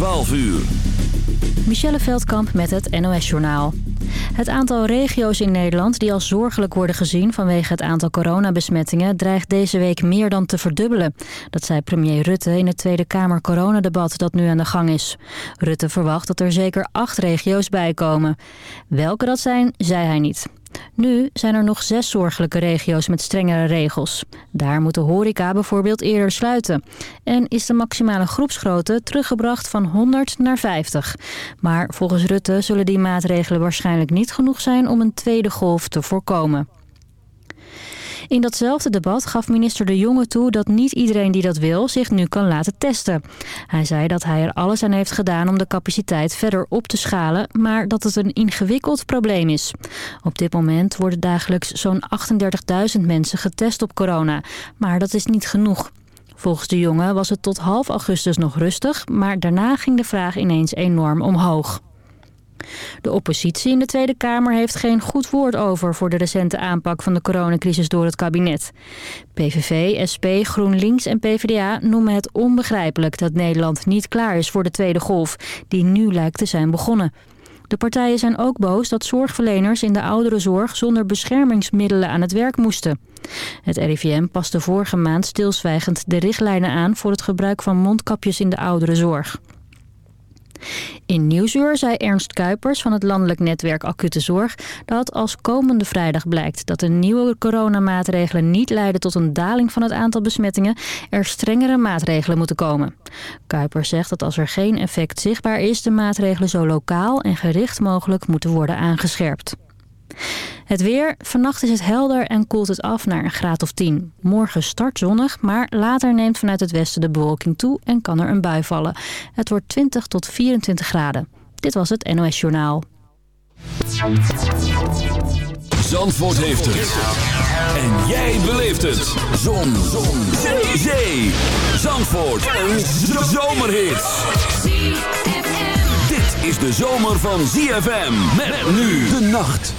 12 uur. Michelle Veldkamp met het NOS-journaal. Het aantal regio's in Nederland die als zorgelijk worden gezien vanwege het aantal coronabesmettingen dreigt deze week meer dan te verdubbelen. Dat zei premier Rutte in het Tweede Kamer coronadebat dat nu aan de gang is. Rutte verwacht dat er zeker acht regio's bijkomen. Welke dat zijn, zei hij niet. Nu zijn er nog zes zorgelijke regio's met strengere regels. Daar moet de horeca bijvoorbeeld eerder sluiten. En is de maximale groepsgrootte teruggebracht van 100 naar 50. Maar volgens Rutte zullen die maatregelen waarschijnlijk niet genoeg zijn om een tweede golf te voorkomen. In datzelfde debat gaf minister De Jonge toe dat niet iedereen die dat wil zich nu kan laten testen. Hij zei dat hij er alles aan heeft gedaan om de capaciteit verder op te schalen, maar dat het een ingewikkeld probleem is. Op dit moment worden dagelijks zo'n 38.000 mensen getest op corona, maar dat is niet genoeg. Volgens de jongen was het tot half augustus nog rustig, maar daarna ging de vraag ineens enorm omhoog. De oppositie in de Tweede Kamer heeft geen goed woord over... voor de recente aanpak van de coronacrisis door het kabinet. PVV, SP, GroenLinks en PvdA noemen het onbegrijpelijk... dat Nederland niet klaar is voor de tweede golf... die nu lijkt te zijn begonnen. De partijen zijn ook boos dat zorgverleners in de ouderenzorg... zonder beschermingsmiddelen aan het werk moesten. Het RIVM paste vorige maand stilzwijgend de richtlijnen aan... voor het gebruik van mondkapjes in de ouderenzorg. In Nieuwsuur zei Ernst Kuipers van het landelijk netwerk Acute Zorg... dat als komende vrijdag blijkt dat de nieuwe coronamaatregelen niet leiden tot een daling van het aantal besmettingen... er strengere maatregelen moeten komen. Kuipers zegt dat als er geen effect zichtbaar is... de maatregelen zo lokaal en gericht mogelijk moeten worden aangescherpt. Het weer. Vannacht is het helder en koelt het af naar een graad of 10. Morgen start zonnig, maar later neemt vanuit het westen de bewolking toe en kan er een bui vallen. Het wordt 20 tot 24 graden. Dit was het NOS Journaal. Zandvoort heeft het. En jij beleeft het. Zon. Zon. Zee. Zee. Zandvoort. Een zomerhit. Dit is de zomer van ZFM. Met nu de nacht.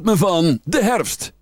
Ritme van de herfst.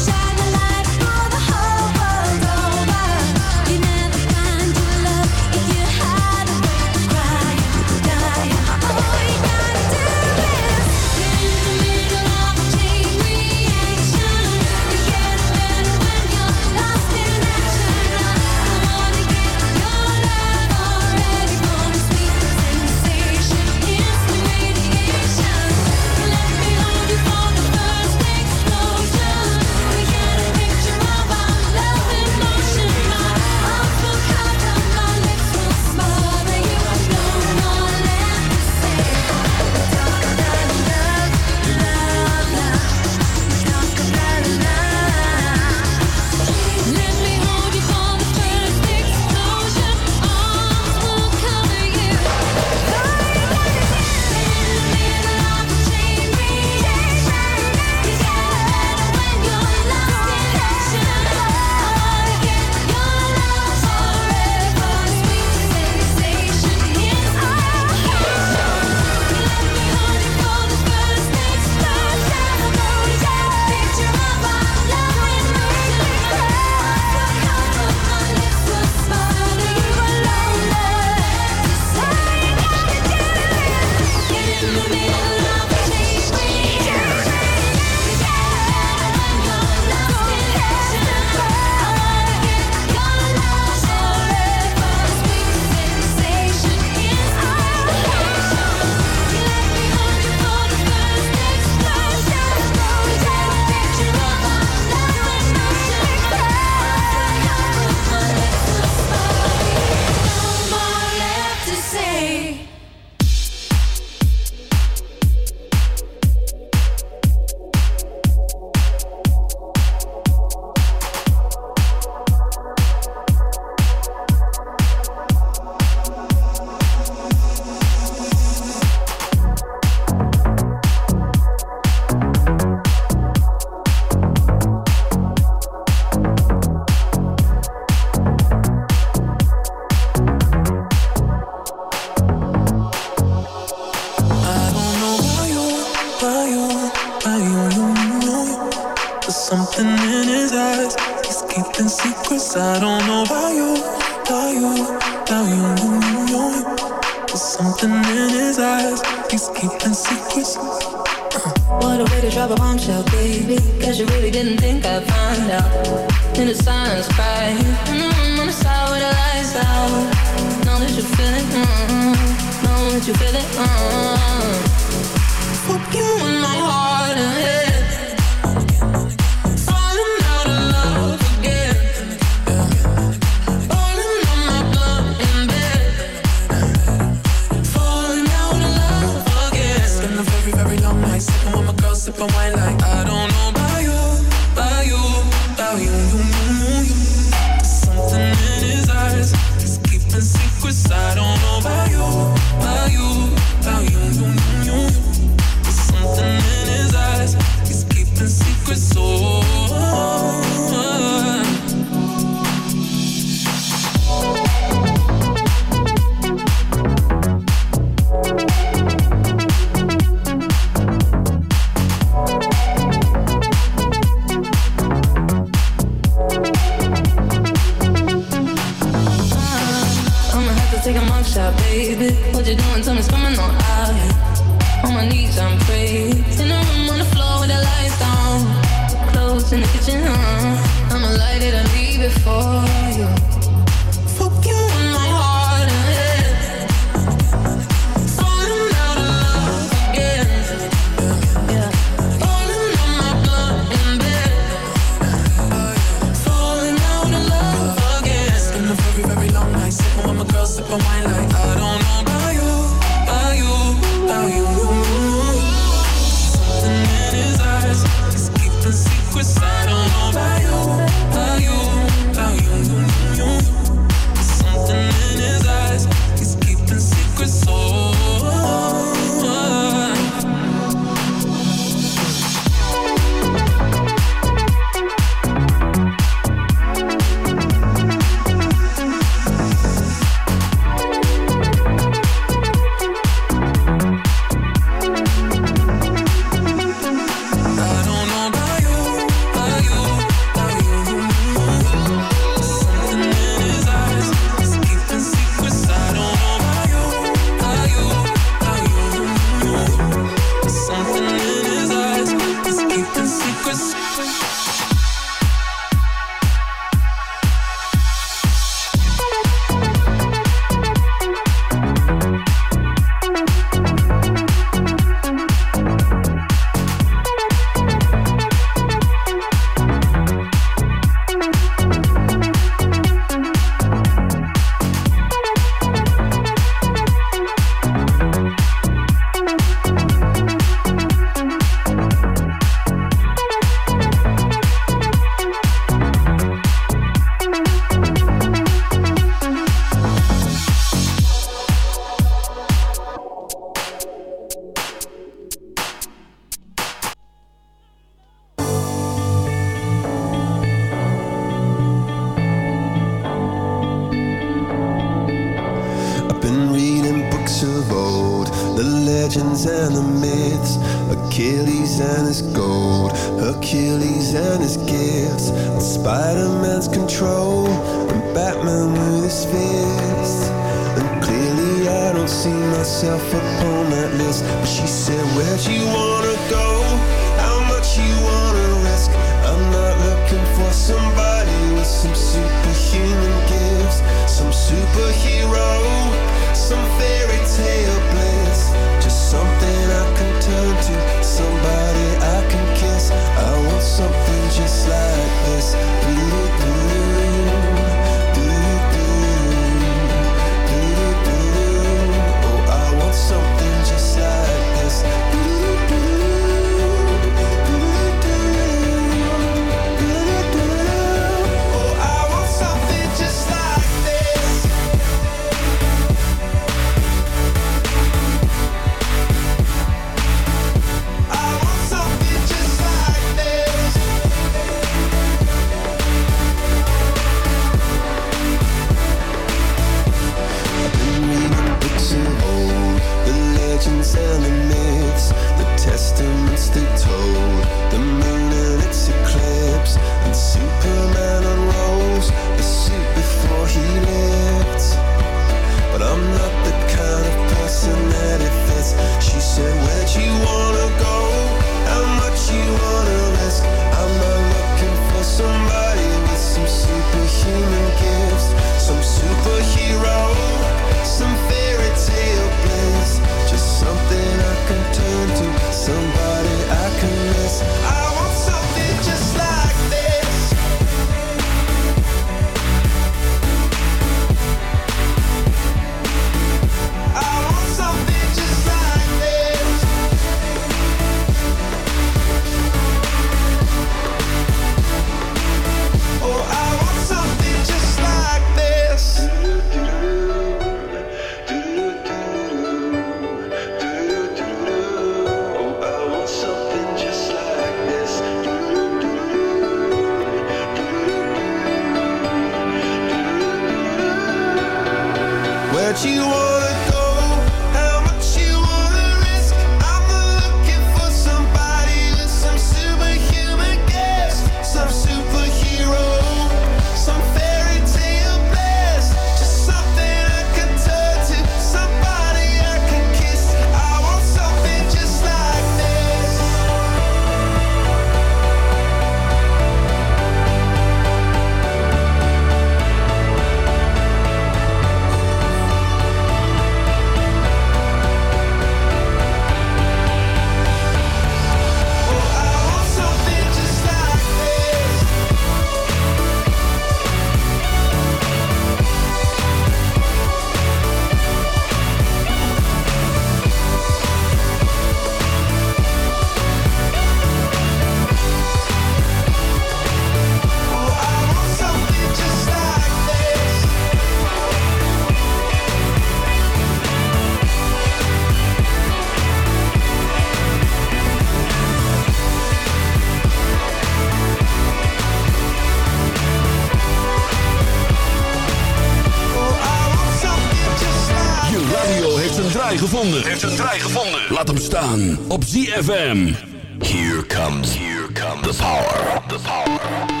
gevonden. Laat hem staan op ZFM. Here comes, here comes the power. The power.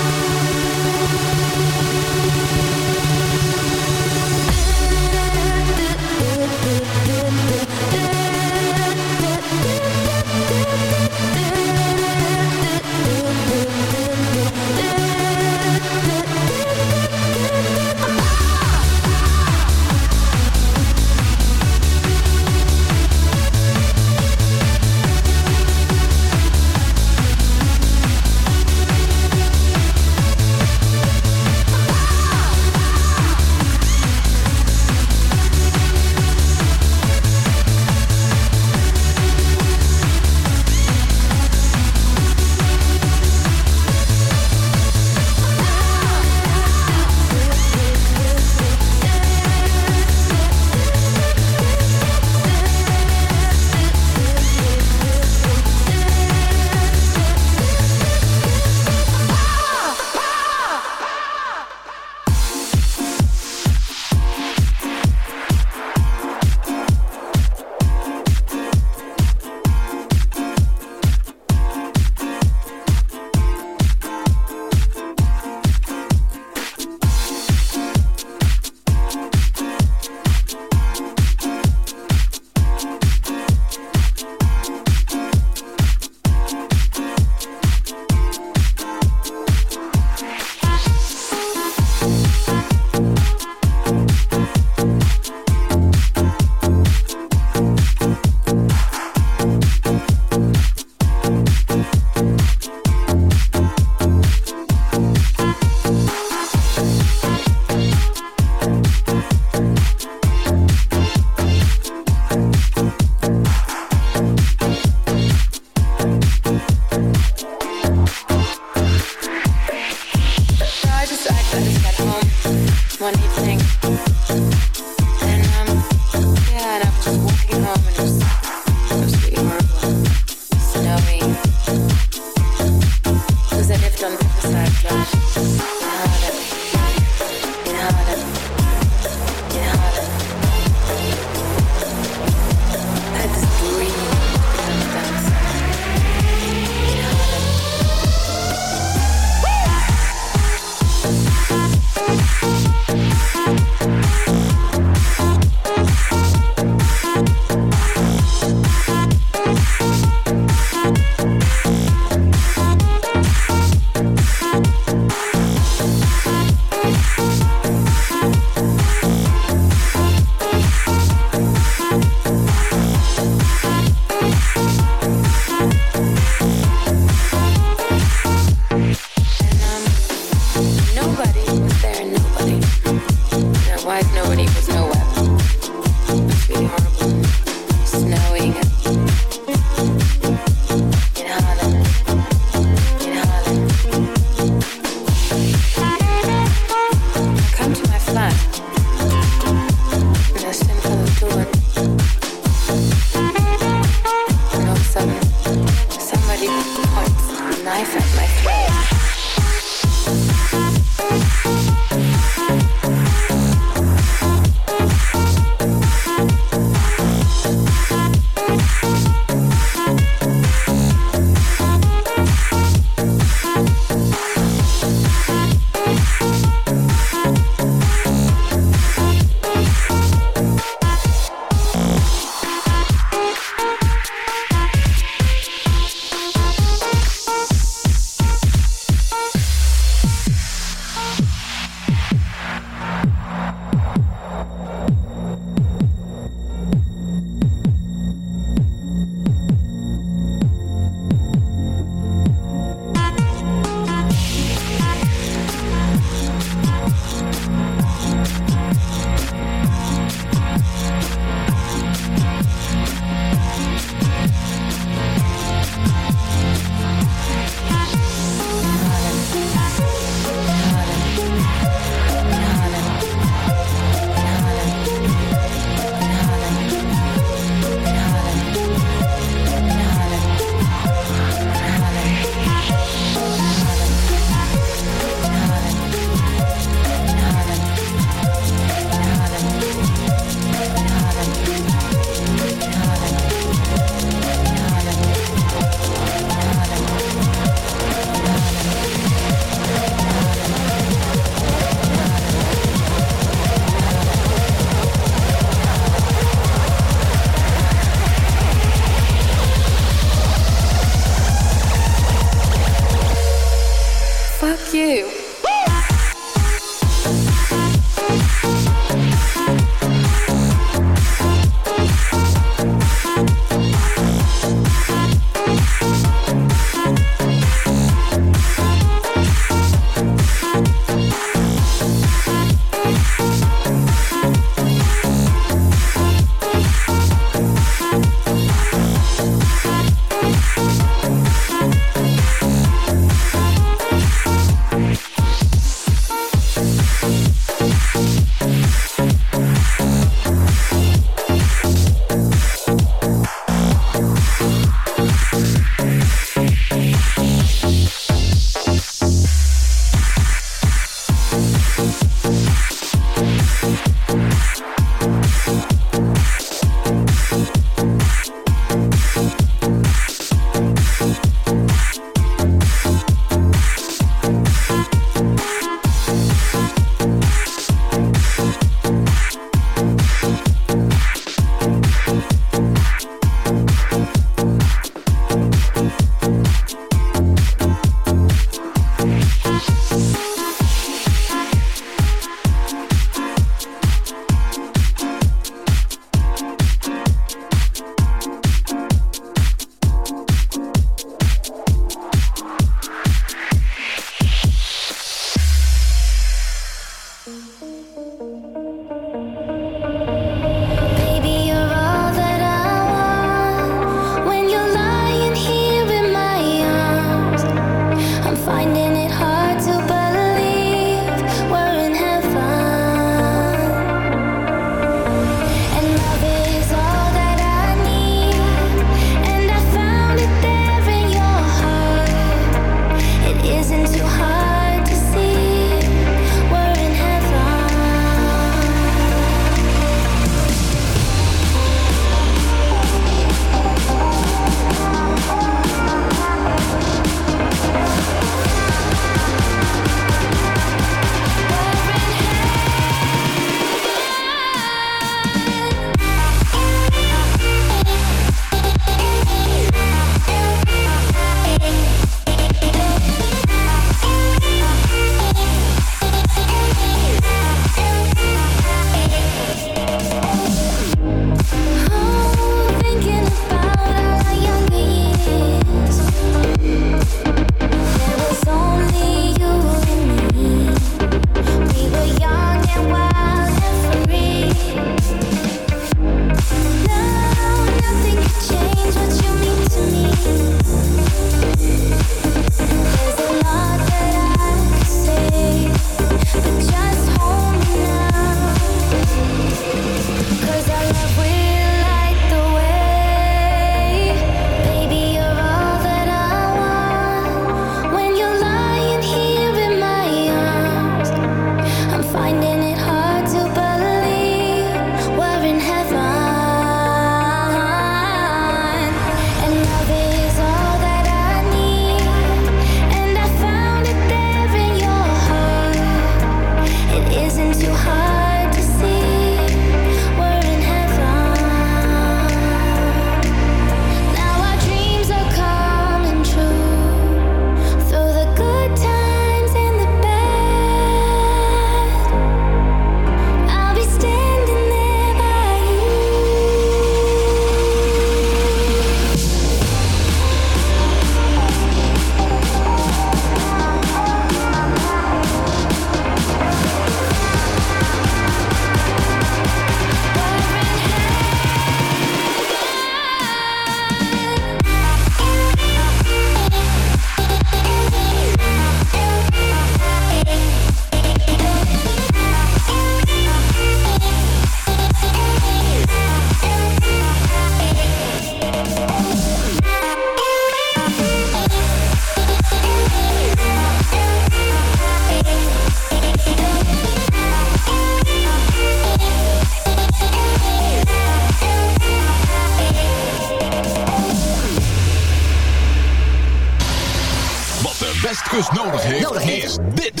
Kus nodig heeft, nodig heeft. is dit.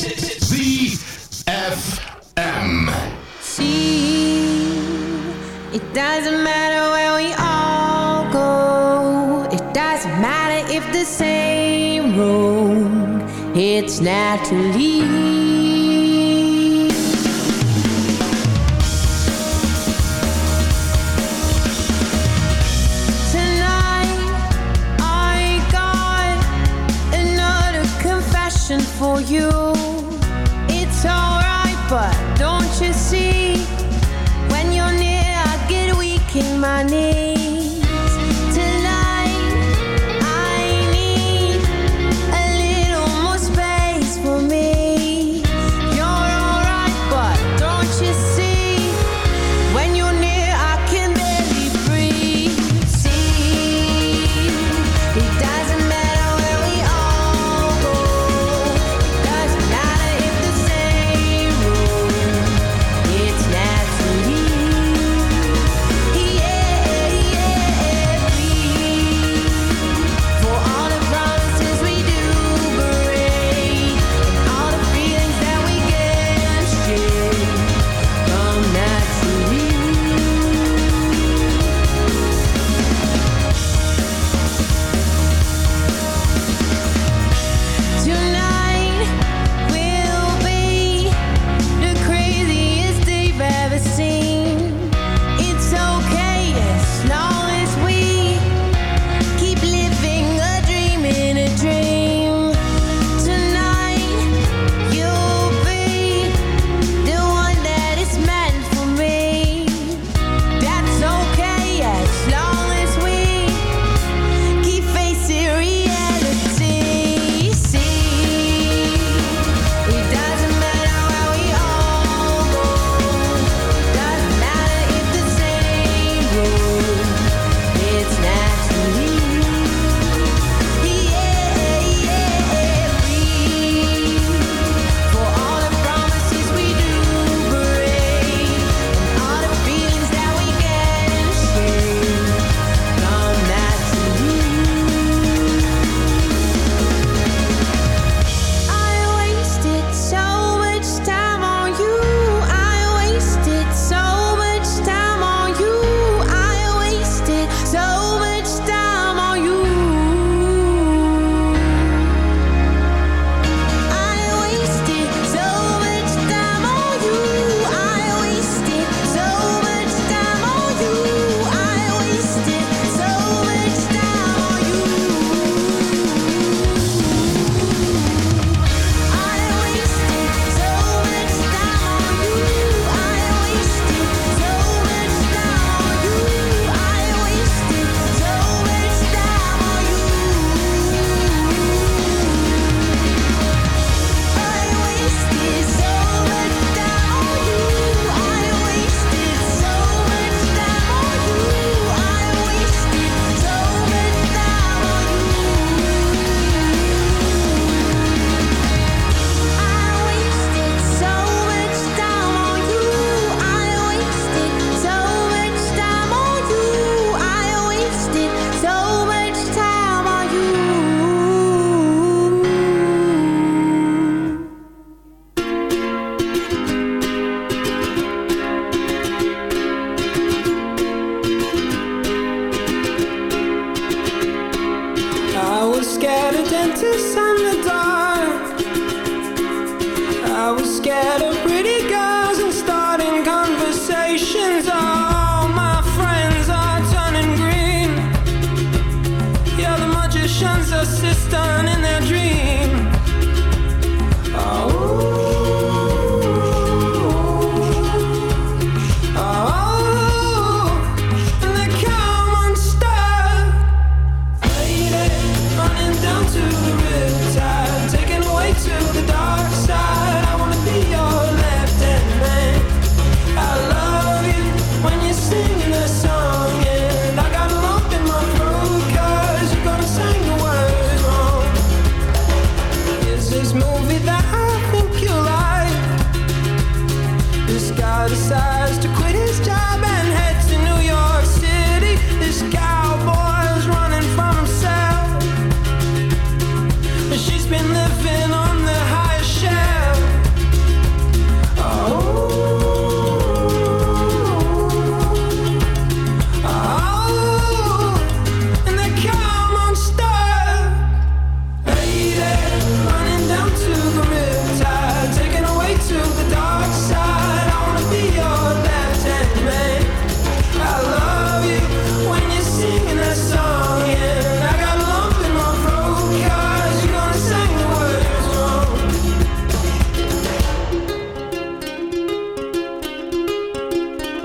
ZFM. See, it doesn't matter where we all go. It doesn't matter if the same road. It's naturally. money.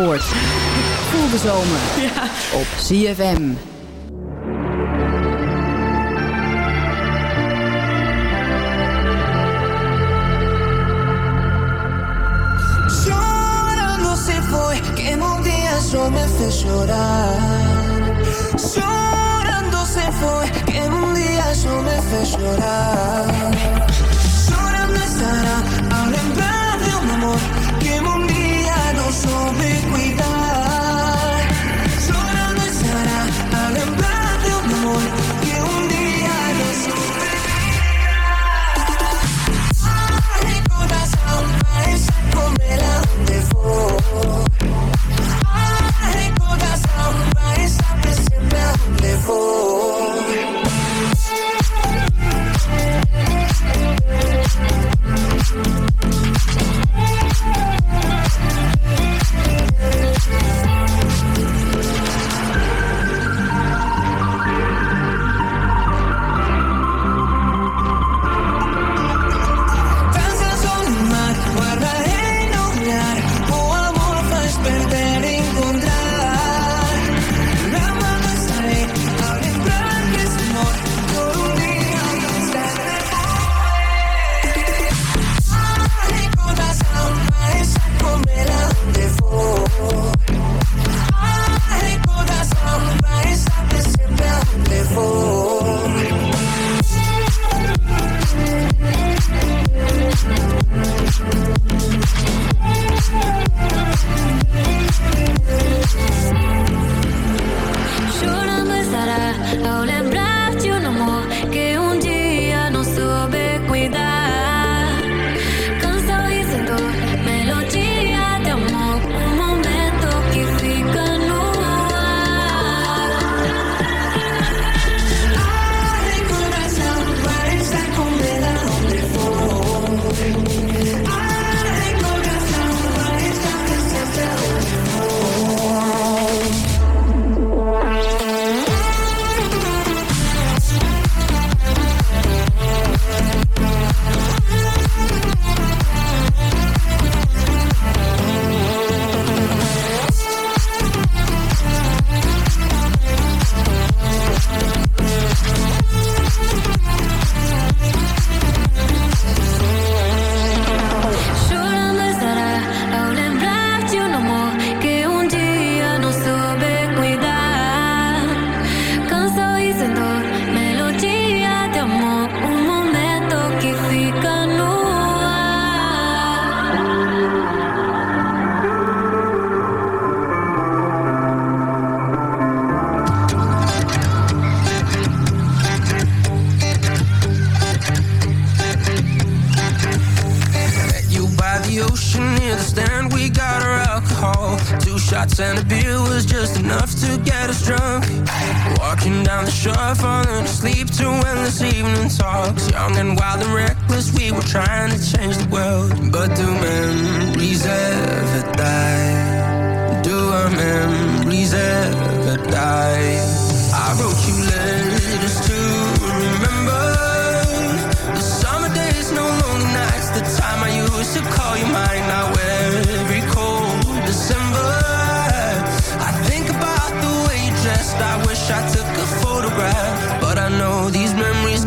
Zandvoort. Voel de zomer ja. op ZFM. Llorando se fue, que un día yo me fui llorar. Llorando fue, que un día yo me fui llorar. Llorando estará, ahora en paz de un amor Young and wild and reckless, we were trying to change the world. But do memories ever die? Do our memories ever die? I wrote you letters to remember the summer days, no lonely nights. The time I used to call you mine. Now every cold December, I think about the way you dressed. I wish I took a photograph, but I know these memories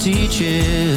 teaching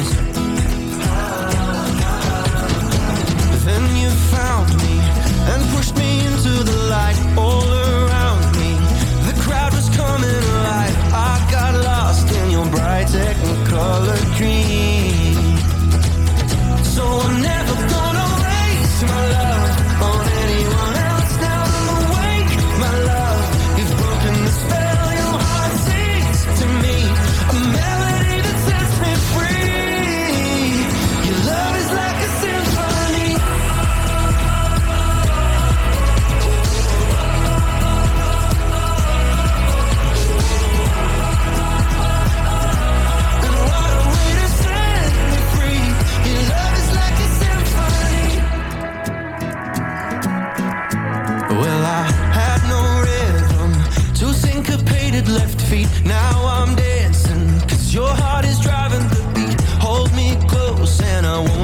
I won't